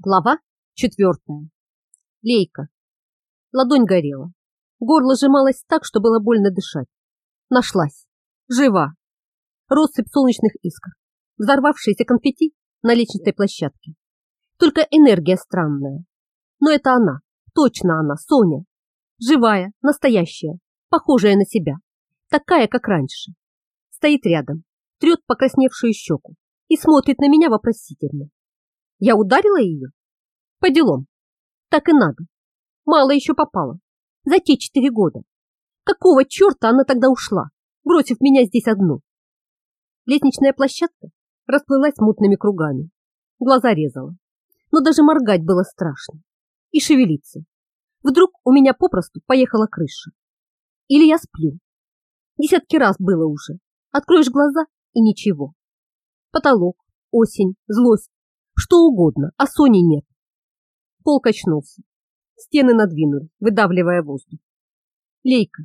Глава четвертая. Лейка. Ладонь горела. Горло сжималось так, что было больно дышать. Нашлась. Жива. Россыпь солнечных искр. Взорвавшиеся конфетти на лестничной площадке. Только энергия странная. Но это она. Точно она, Соня. Живая, настоящая, похожая на себя. Такая, как раньше. Стоит рядом, трет покрасневшую щеку и смотрит на меня вопросительно. Я ударила ее? По делам. Так и надо. Мало еще попало. За те четыре года. Какого черта она тогда ушла, бросив меня здесь одну? Лестничная площадка расплылась мутными кругами. Глаза резала. Но даже моргать было страшно. И шевелиться. Вдруг у меня попросту поехала крыша. Или я сплю. Десятки раз было уже. Откроешь глаза и ничего. Потолок, осень, злость, что угодно, а Сони нет. Пол качнулся. Стены надвинули, выдавливая воздух. Лейка.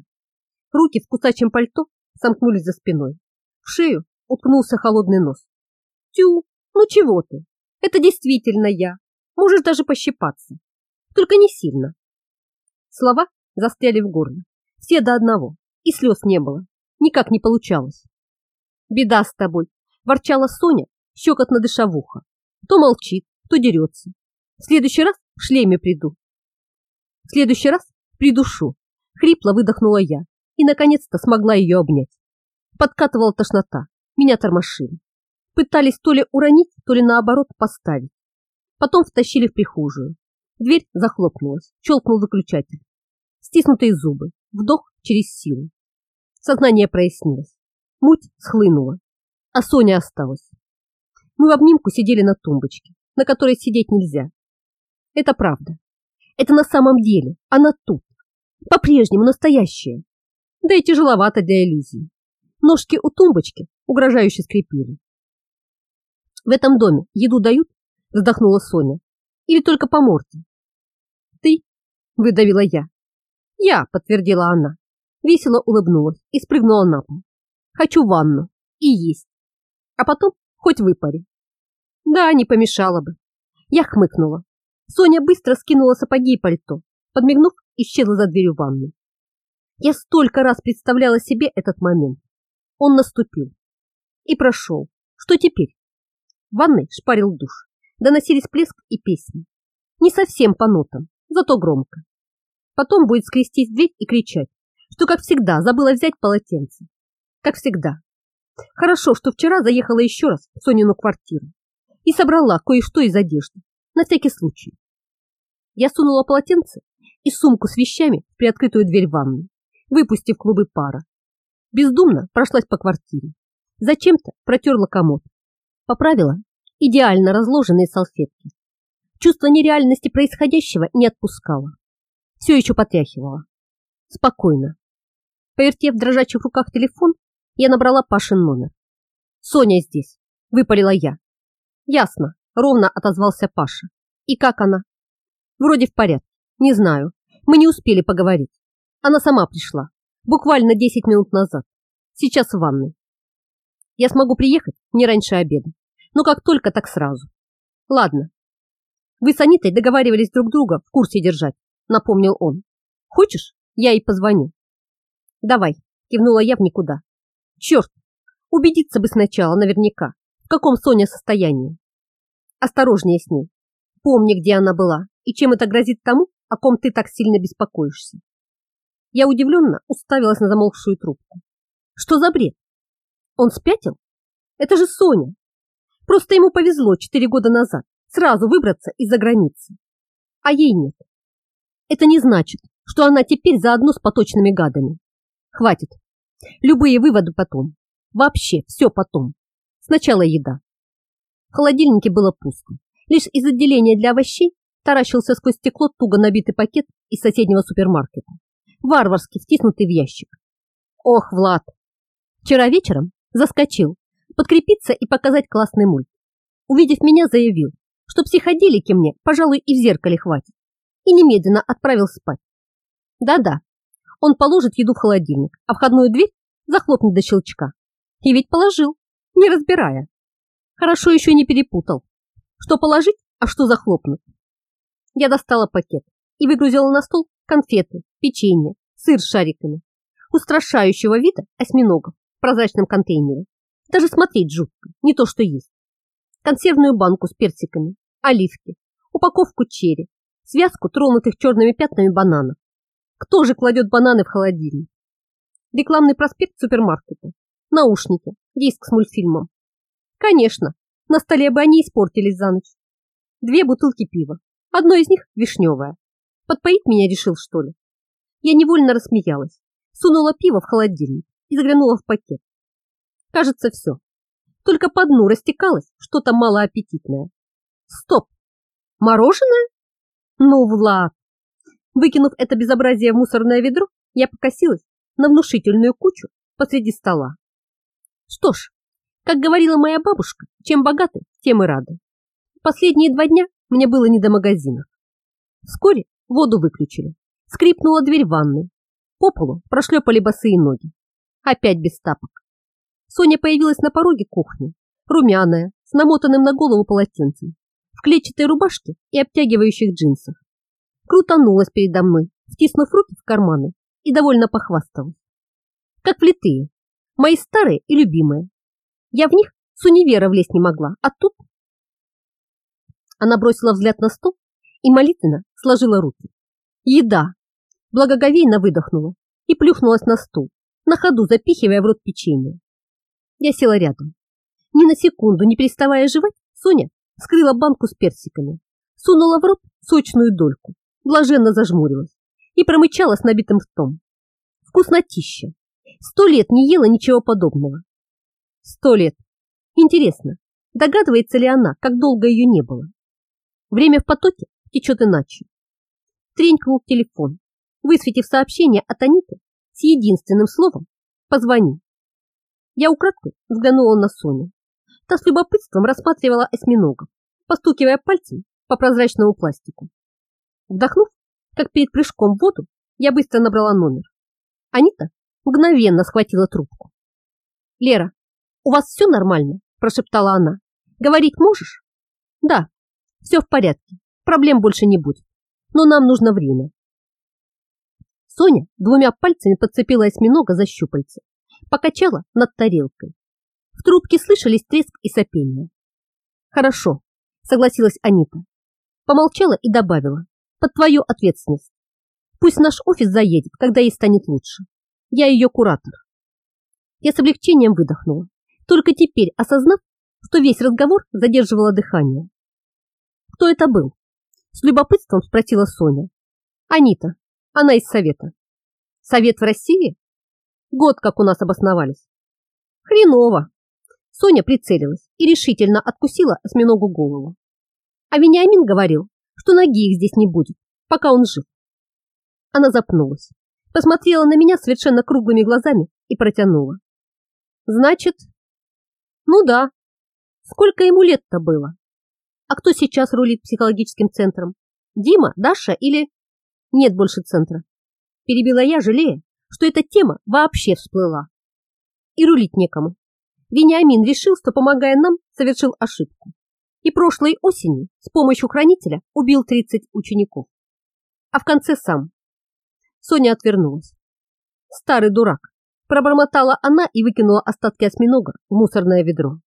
Руки в кусачем пальто сомкнулись за спиной. В шею уткнулся холодный нос. Тю, ну чего ты? Это действительно я. Можешь даже пощипаться. Только не сильно. Слова застряли в горле. Все до одного. И слез не было. Никак не получалось. Беда с тобой, ворчала Соня, щекотно дыша в ухо. То молчит, то дерется. В следующий раз в шлеме приду. В следующий раз придушу. Хрипло выдохнула я и, наконец-то, смогла ее обнять. Подкатывала тошнота, меня тормошили. Пытались то ли уронить, то ли наоборот поставить. Потом втащили в прихожую. Дверь захлопнулась, щелкнул выключатель. Стиснутые зубы, вдох через силу. Сознание прояснилось. Муть схлынула, а Соня осталась. Мы в обнимку сидели на тумбочке, на которой сидеть нельзя. Это правда. Это на самом деле. Она тут. По-прежнему настоящая. Да и тяжеловато для иллюзии. Ножки у тумбочки угрожающе скрипели. В этом доме еду дают? Вздохнула Соня. Или только по морде? Ты? Выдавила я. Я, подтвердила она. Весело улыбнулась и спрыгнула на пол. Хочу ванну и есть. А потом хоть выпари. Да, не помешало бы. Я хмыкнула. Соня быстро скинула сапоги и пальто, подмигнув, исчезла за дверью ванной. Я столько раз представляла себе этот момент. Он наступил. И прошел. Что теперь? В ванной шпарил душ. Доносились плеск и песни. Не совсем по нотам, зато громко. Потом будет скрестись дверь и кричать, что, как всегда, забыла взять полотенце. Как всегда, Хорошо, что вчера заехала еще раз в Сонину квартиру и собрала кое-что из одежды, на всякий случай. Я сунула полотенце и сумку с вещами в приоткрытую дверь ванной, выпустив клубы пара. Бездумно прошлась по квартире. Зачем-то протерла комод. Поправила идеально разложенные салфетки. Чувство нереальности происходящего не отпускало. Все еще потряхивало. Спокойно. Повертев в дрожащих руках телефон, я набрала Пашин номер. «Соня здесь», — выпалила я. «Ясно», — ровно отозвался Паша. «И как она?» «Вроде в порядке. Не знаю. Мы не успели поговорить. Она сама пришла. Буквально 10 минут назад. Сейчас в ванной. Я смогу приехать не раньше обеда. Но как только, так сразу. Ладно. Вы с Анитой договаривались друг друга в курсе держать, напомнил он. Хочешь, я ей позвоню? Давай, кивнула я в никуда. Черт, убедиться бы сначала наверняка, каком Соня состоянии. Осторожнее с ней. Помни, где она была и чем это грозит тому, о ком ты так сильно беспокоишься. Я удивленно уставилась на замолкшую трубку. Что за бред? Он спятил? Это же Соня. Просто ему повезло четыре года назад сразу выбраться из-за границы. А ей нет. Это не значит, что она теперь заодно с поточными гадами. Хватит. Любые выводы потом. Вообще все потом. Сначала еда. В холодильнике было пусто. Лишь из отделения для овощей таращился сквозь стекло туго набитый пакет из соседнего супермаркета. Варварски втиснутый в ящик. Ох, Влад! Вчера вечером заскочил подкрепиться и показать классный мульт. Увидев меня, заявил, что психоделики мне, пожалуй, и в зеркале хватит. И немедленно отправил спать. Да-да, он положит еду в холодильник, а входную дверь захлопнет до щелчка. И ведь положил, не разбирая. Хорошо еще не перепутал. Что положить, а что захлопнуть. Я достала пакет и выгрузила на стол конфеты, печенье, сыр с шариками, устрашающего вида осьминогов в прозрачном контейнере. Даже смотреть жутко, не то что есть. Консервную банку с персиками, оливки, упаковку черри, связку тронутых черными пятнами бананов. Кто же кладет бананы в холодильник? Рекламный проспект супермаркета, наушники, диск с мультфильмом. Конечно, на столе бы они испортились за ночь. Две бутылки пива, одно из них вишневое. Подпоить меня решил, что ли? Я невольно рассмеялась, сунула пиво в холодильник и заглянула в пакет. Кажется, все. Только по дну растекалось что-то малоаппетитное. Стоп! Мороженое? Ну, Влад! Выкинув это безобразие в мусорное ведро, я покосилась на внушительную кучу посреди стола. Что ж, как говорила моя бабушка, чем богаты, тем и рады. Последние два дня мне было не до магазинов. Вскоре воду выключили. Скрипнула дверь ванной. По полу прошлепали босые ноги. Опять без тапок. Соня появилась на пороге кухни, румяная, с намотанным на голову полотенцем, в клетчатой рубашке и обтягивающих джинсах. Крутанулась передо мной, втиснув руки в карманы и довольно похвасталась. Как влитые, мои старые и любимые. Я в них с универа влезть не могла, а тут... Она бросила взгляд на стол и молитвенно сложила руки. Еда! Благоговейно выдохнула и плюхнулась на стул, на ходу запихивая в рот печенье. Я села рядом. Ни на секунду, не переставая жевать, Соня вскрыла банку с персиками, сунула в рот сочную дольку, блаженно зажмурилась и промычала с набитым ртом. Вкуснотища! Сто лет не ела ничего подобного. Сто лет. Интересно, догадывается ли она, как долго ее не было? Время в потоке течет иначе. Тренькнул телефон, высветив сообщение от Аниты с единственным словом «позвони». Я украдкой взглянула на Соню. Та с любопытством рассматривала осьминогов, постукивая пальцем по прозрачному пластику. Вдохнув, как перед прыжком в воду, я быстро набрала номер. Анита мгновенно схватила трубку. «Лера, у вас все нормально?» – прошептала она. «Говорить можешь?» «Да, все в порядке, проблем больше не будет, но нам нужно время». Соня двумя пальцами подцепила осьминога за щупальце, покачала над тарелкой. В трубке слышались треск и сопение. «Хорошо», – согласилась Анита. Помолчала и добавила. «Под твою ответственность. Пусть наш офис заедет, когда ей станет лучше. Я ее куратор». Я с облегчением выдохнула, только теперь осознав, что весь разговор задерживало дыхание. «Кто это был?» С любопытством спросила Соня. «Анита. Она из Совета». «Совет в России?» Год как у нас обосновались. Хреново. Соня прицелилась и решительно откусила осьминогу голову. А Вениамин говорил, что ноги их здесь не будет, пока он жив. Она запнулась, посмотрела на меня совершенно круглыми глазами и протянула. Значит, ну да, сколько ему лет-то было? А кто сейчас рулит психологическим центром? Дима, Даша или... Нет больше центра. Перебила я, жалея, что эта тема вообще всплыла. И рулить некому. Вениамин решил, что, помогая нам, совершил ошибку. И прошлой осенью с помощью хранителя убил 30 учеников. А в конце сам. Соня отвернулась. Старый дурак. Пробормотала она и выкинула остатки осьминога в мусорное ведро.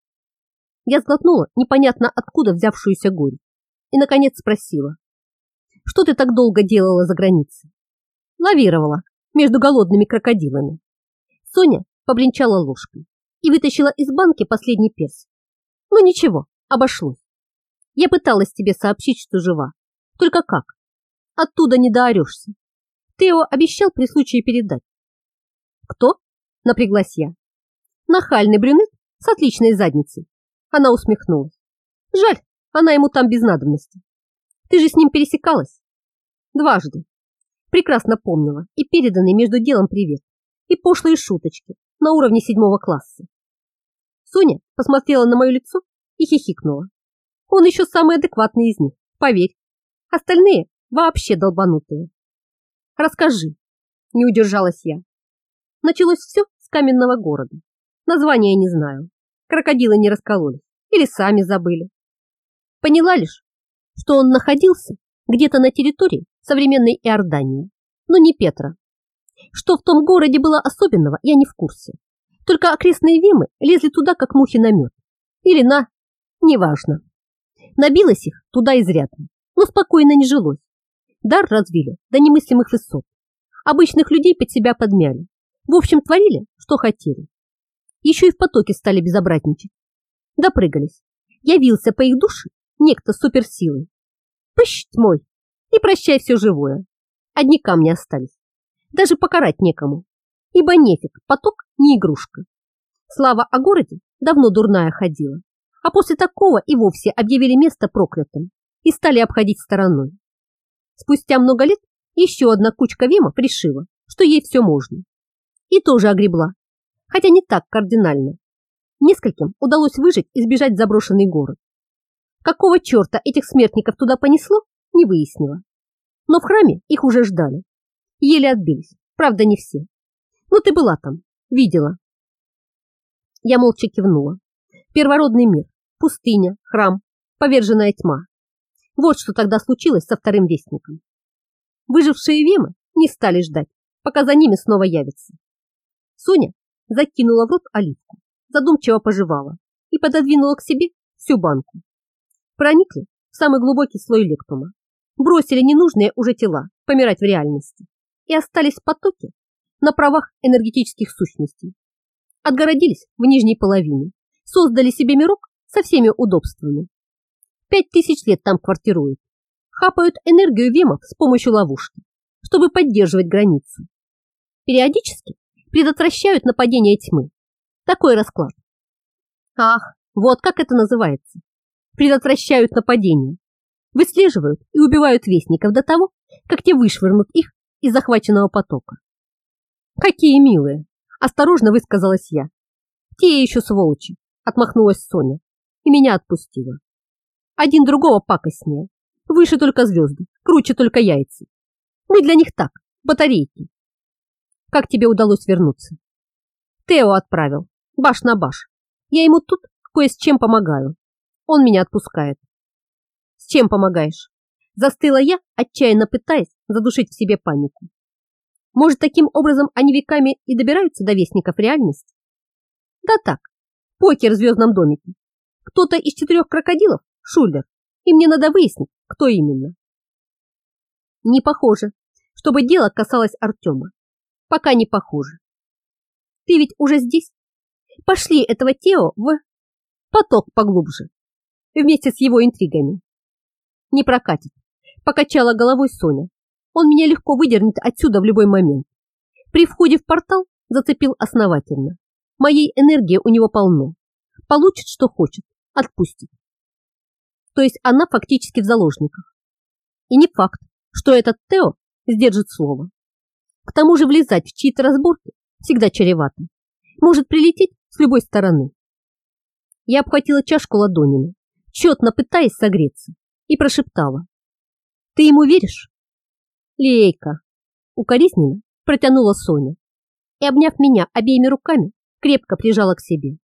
Я сглотнула непонятно откуда взявшуюся горечь и, наконец, спросила. Что ты так долго делала за границей? Лавировала, между голодными крокодилами. Соня побренчала ложкой и вытащила из банки последний перс. Ну, ничего, обошлось. Я пыталась тебе сообщить, что жива. Только как? Оттуда не доорешься. Ты его обещал при случае передать. Кто? Напряглась я. Нахальный брюнет с отличной задницей. Она усмехнулась. Жаль, она ему там без надобности. Ты же с ним пересекалась? Дважды прекрасно помнила и переданный между делом привет, и пошлые шуточки на уровне седьмого класса. Соня посмотрела на мое лицо и хихикнула. Он еще самый адекватный из них, поверь. Остальные вообще долбанутые. Расскажи, не удержалась я. Началось все с каменного города. Название не знаю. Крокодилы не раскололись или сами забыли. Поняла лишь, что он находился где-то на территории современной Иордании, но не Петра. Что в том городе было особенного, я не в курсе. Только окрестные вимы лезли туда, как мухи на мед. Или на... неважно. Набилось их туда изрядно, но спокойно не жилось. Дар развили до немыслимых высот. Обычных людей под себя подмяли. В общем, творили, что хотели. Еще и в потоке стали безобразничать. Допрыгались. Явился по их душе некто с суперсилой. Пыщ мой, и прощай все живое. Одни камни остались. Даже покарать некому. Ибо нефиг, поток не игрушка. Слава о городе давно дурная ходила. А после такого и вовсе объявили место проклятым и стали обходить стороной. Спустя много лет еще одна кучка вемов решила, что ей все можно. И тоже огребла, хотя не так кардинально. Нескольким удалось выжить и сбежать в заброшенный город. Какого черта этих смертников туда понесло, не выяснила. Но в храме их уже ждали. Еле отбились, правда не все. Ну ты была там, видела. Я молча кивнула. Первородный мир, пустыня, храм, поверженная тьма. Вот что тогда случилось со вторым вестником. Выжившие вемы не стали ждать, пока за ними снова явятся. Соня закинула в рот оливку, задумчиво пожевала и пододвинула к себе всю банку. Проникли в самый глубокий слой лектума, бросили ненужные уже тела помирать в реальности и остались в потоке на правах энергетических сущностей. Отгородились в нижней половине, создали себе мирок со всеми удобствами. Пять тысяч лет там квартируют, хапают энергию вемов с помощью ловушки, чтобы поддерживать границу. Периодически предотвращают нападение тьмы. Такой расклад. Ах, вот как это называется. Предотвращают нападение. Выслеживают и убивают вестников до того, как те вышвырнут их из захваченного потока. Какие милые, осторожно высказалась я. Те еще сволочи, отмахнулась Соня и меня отпустила. Один другого пакостнее. Выше только звезды, круче только яйца. Мы для них так, батарейки. Как тебе удалось вернуться? Тео отправил, баш на баш. Я ему тут кое с чем помогаю. Он меня отпускает. С чем помогаешь? Застыла я, отчаянно пытаясь задушить в себе панику. Может, таким образом они веками и добираются до вестников реальности? Да так, покер в звездном домике. Кто-то из четырех крокодилов – Шулер, и мне надо выяснить, кто именно. Не похоже, чтобы дело касалось Артема. Пока не похоже. Ты ведь уже здесь? Пошли этого Тео в поток поглубже, вместе с его интригами. Не прокатит. Покачала головой Соня. Он меня легко выдернет отсюда в любой момент. При входе в портал зацепил основательно. Моей энергии у него полно. Получит, что хочет, отпустит. То есть она фактически в заложниках. И не факт, что этот Тео сдержит слово. К тому же влезать в чьи-то разборки всегда чревато. Может прилететь с любой стороны. Я обхватила чашку ладонями, четно пытаясь согреться, и прошептала. Ты ему веришь? Лейка, укоризненно протянула Соня и, обняв меня обеими руками, крепко прижала к себе.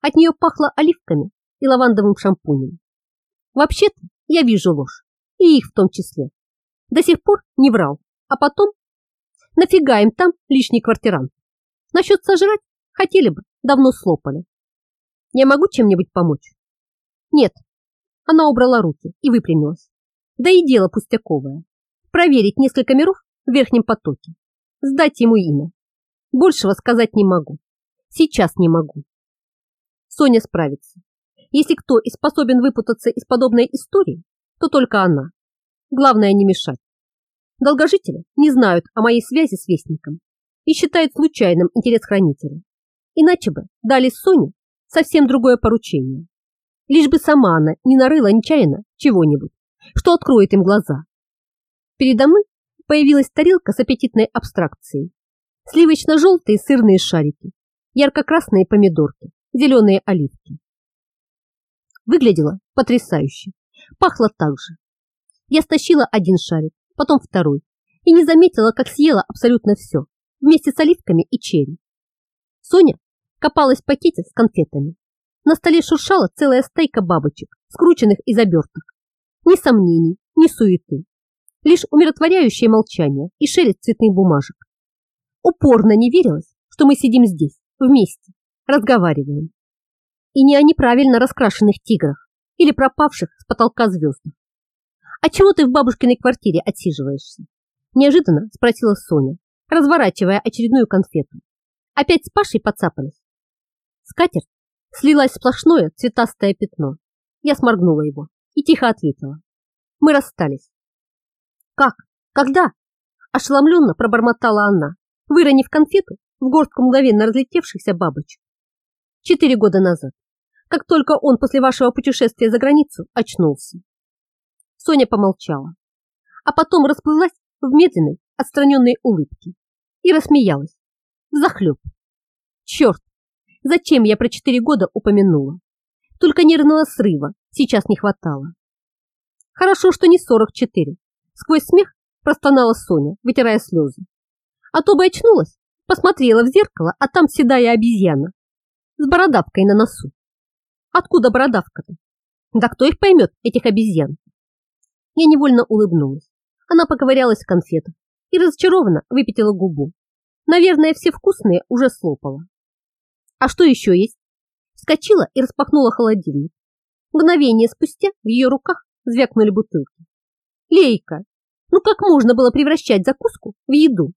От нее пахло оливками и лавандовым шампунем. Вообще-то я вижу ложь, и их в том числе. До сих пор не врал, а потом Нафига им там лишний квартирант? Насчет сожрать хотели бы, давно слопали. Я могу чем-нибудь помочь? Нет. Она убрала руки и выпрямилась. Да и дело пустяковое. Проверить несколько миров в верхнем потоке. Сдать ему имя. Большего сказать не могу. Сейчас не могу. Соня справится. Если кто и способен выпутаться из подобной истории, то только она. Главное не мешать. Долгожители не знают о моей связи с Вестником и считают случайным интерес хранителя. Иначе бы дали Соне совсем другое поручение. Лишь бы сама она не нарыла нечаянно чего-нибудь, что откроет им глаза. Передо мной появилась тарелка с аппетитной абстракцией. Сливочно-желтые сырные шарики, ярко-красные помидорки, зеленые оливки. Выглядело потрясающе, пахло так же. Я стащила один шарик, потом второй, и не заметила, как съела абсолютно все, вместе с оливками и черри. Соня копалась в пакете с конфетами. На столе шуршала целая стайка бабочек, скрученных из оберток. Ни сомнений, ни суеты. Лишь умиротворяющее молчание и шелест цветных бумажек. Упорно не верилось, что мы сидим здесь, вместе, разговариваем. И не о неправильно раскрашенных тиграх или пропавших с потолка звездах. «А чего ты в бабушкиной квартире отсиживаешься?» Неожиданно спросила Соня, разворачивая очередную конфету. Опять с Пашей подцапались? Скатерть слилась сплошное цветастое пятно. Я сморгнула его и тихо ответила. Мы расстались. Как? Когда? Ошеломленно пробормотала она, выронив конфету в горстку мгновенно разлетевшихся бабочек. Четыре года назад, как только он после вашего путешествия за границу очнулся. Соня помолчала, а потом расплылась в медленной, отстраненной улыбке и рассмеялась. Захлеб. Черт, зачем я про четыре года упомянула? Только нервного срыва сейчас не хватало. Хорошо, что не сорок четыре. Сквозь смех простонала Соня, вытирая слезы. А то бы очнулась, посмотрела в зеркало, а там седая обезьяна с бородавкой на носу. Откуда бородавка-то? Да кто их поймет, этих обезьян? Я невольно улыбнулась. Она поковырялась в конфетах и разочарованно выпятила губу. Наверное, все вкусные уже слопала. А что еще есть? Вскочила и распахнула холодильник. Мгновение спустя в ее руках звякнули бутылки. Лейка, ну как можно было превращать закуску в еду?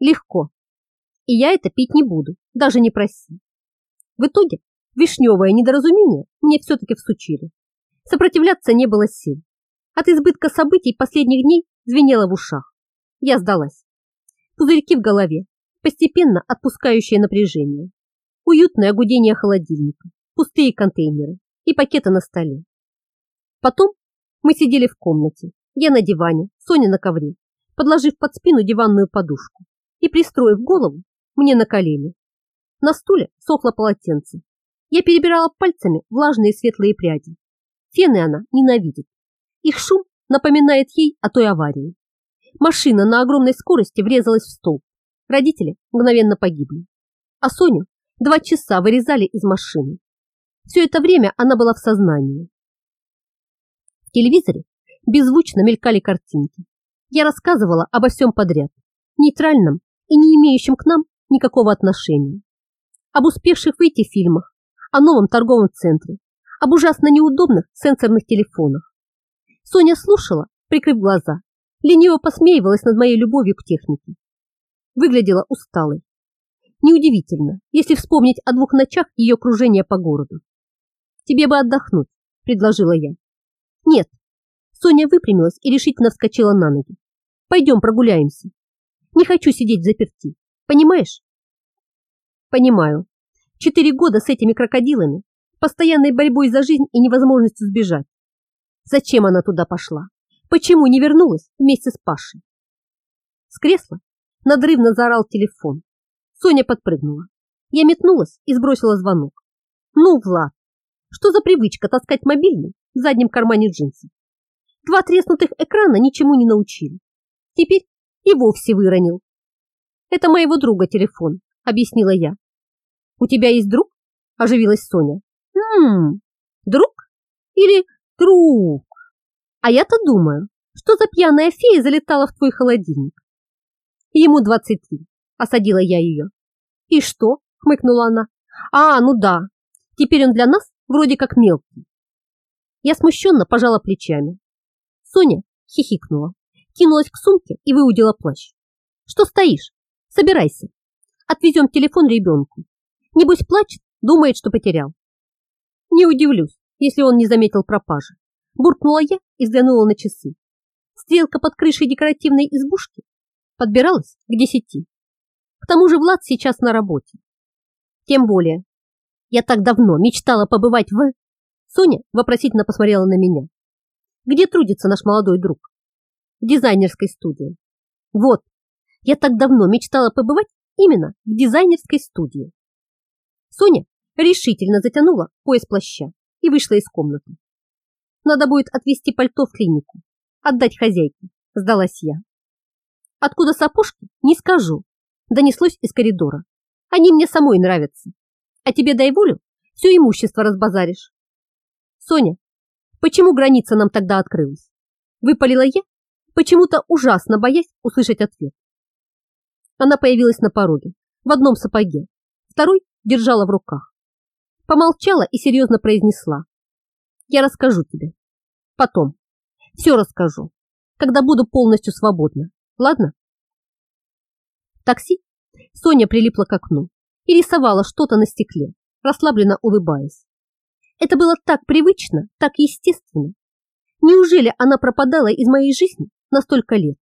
Легко. И я это пить не буду, даже не проси. В итоге вишневое недоразумение мне все-таки всучили. Сопротивляться не было сил. От избытка событий последних дней звенело в ушах. Я сдалась. Пузырьки в голове, постепенно отпускающие напряжение. Уютное гудение холодильника, пустые контейнеры и пакеты на столе. Потом мы сидели в комнате, я на диване, Соня на ковре, подложив под спину диванную подушку и пристроив голову мне на колени. На стуле сохло полотенце. Я перебирала пальцами влажные светлые пряди. Фены она ненавидит. Их шум напоминает ей о той аварии. Машина на огромной скорости врезалась в столб. Родители мгновенно погибли. А Соню два часа вырезали из машины. Все это время она была в сознании. В телевизоре беззвучно мелькали картинки. Я рассказывала обо всем подряд, нейтральном и не имеющем к нам никакого отношения об успевших выйти фильмах, о новом торговом центре, об ужасно неудобных сенсорных телефонах. Соня слушала, прикрыв глаза, лениво посмеивалась над моей любовью к технике. Выглядела усталой. Неудивительно, если вспомнить о двух ночах ее кружения по городу. «Тебе бы отдохнуть», — предложила я. «Нет». Соня выпрямилась и решительно вскочила на ноги. «Пойдем прогуляемся. Не хочу сидеть в заперти. Понимаешь?» Понимаю. Четыре года с этими крокодилами, постоянной борьбой за жизнь и невозможностью сбежать. Зачем она туда пошла? Почему не вернулась вместе с Пашей? С кресла надрывно заорал телефон. Соня подпрыгнула. Я метнулась и сбросила звонок. Ну, Влад, что за привычка таскать мобильный в заднем кармане джинсов? Два треснутых экрана ничему не научили. Теперь и вовсе выронил. Это моего друга телефон, объяснила я. У тебя есть друг? Оживилась Соня. Хм, друг? Или друг? А я-то думаю, что за пьяная фея залетала в твой холодильник. Ему 23, осадила я ее. И что? Хмыкнула она. А, ну да, теперь он для нас вроде как мелкий. Я смущенно пожала плечами. Соня хихикнула, кинулась к сумке и выудила плащ. Что стоишь? Собирайся. Отвезем телефон ребенку. Небось плачет, думает, что потерял. Не удивлюсь, если он не заметил пропажи. Буркнула я и взглянула на часы. Стрелка под крышей декоративной избушки подбиралась к десяти. К тому же Влад сейчас на работе. Тем более, я так давно мечтала побывать в... Соня вопросительно посмотрела на меня. Где трудится наш молодой друг? В дизайнерской студии. Вот, я так давно мечтала побывать именно в дизайнерской студии. Соня решительно затянула пояс плаща и вышла из комнаты. Надо будет отвезти пальто в клинику, отдать хозяйке, сдалась я. Откуда сапожки, не скажу, донеслось из коридора. Они мне самой нравятся. А тебе дай волю, все имущество разбазаришь. Соня, Почему граница нам тогда открылась? Выпалила я, почему-то ужасно боясь услышать ответ. Она появилась на пороге, в одном сапоге, второй держала в руках. Помолчала и серьезно произнесла. Я расскажу тебе. Потом. Все расскажу, когда буду полностью свободна. Ладно? В такси Соня прилипла к окну и рисовала что-то на стекле, расслабленно улыбаясь. Это было так привычно, так естественно. Неужели она пропадала из моей жизни на столько лет?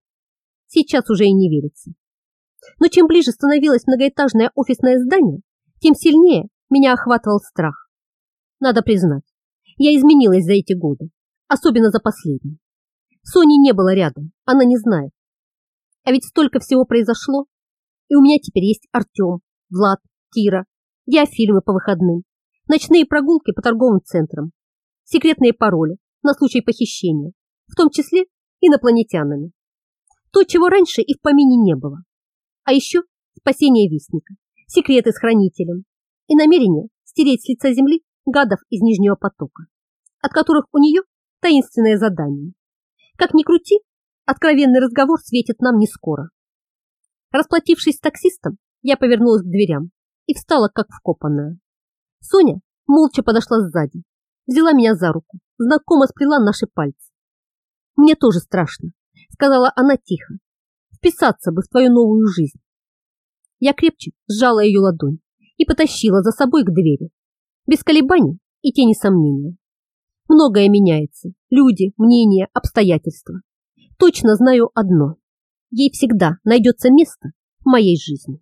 Сейчас уже и не верится. Но чем ближе становилось многоэтажное офисное здание, тем сильнее меня охватывал страх. Надо признать, я изменилась за эти годы, особенно за последний. Сони не было рядом, она не знает. А ведь столько всего произошло, и у меня теперь есть Артем, Влад, Кира, диафильмы по выходным, ночные прогулки по торговым центрам, секретные пароли на случай похищения, в том числе инопланетянами. То, чего раньше и в помине не было. А еще спасение Вестника, секреты с хранителем и намерение стереть с лица земли гадов из Нижнего потока, от которых у нее таинственное задание. Как ни крути, откровенный разговор светит нам не скоро. Расплатившись с таксистом, я повернулась к дверям и встала как вкопанная. Соня молча подошла сзади, взяла меня за руку, знакомо сплела наши пальцы. «Мне тоже страшно», — сказала она тихо. «Вписаться бы в твою новую жизнь». Я крепче сжала ее ладонь и потащила за собой к двери, без колебаний и тени сомнения. Многое меняется, люди, мнения, обстоятельства. Точно знаю одно, ей всегда найдется место в моей жизни.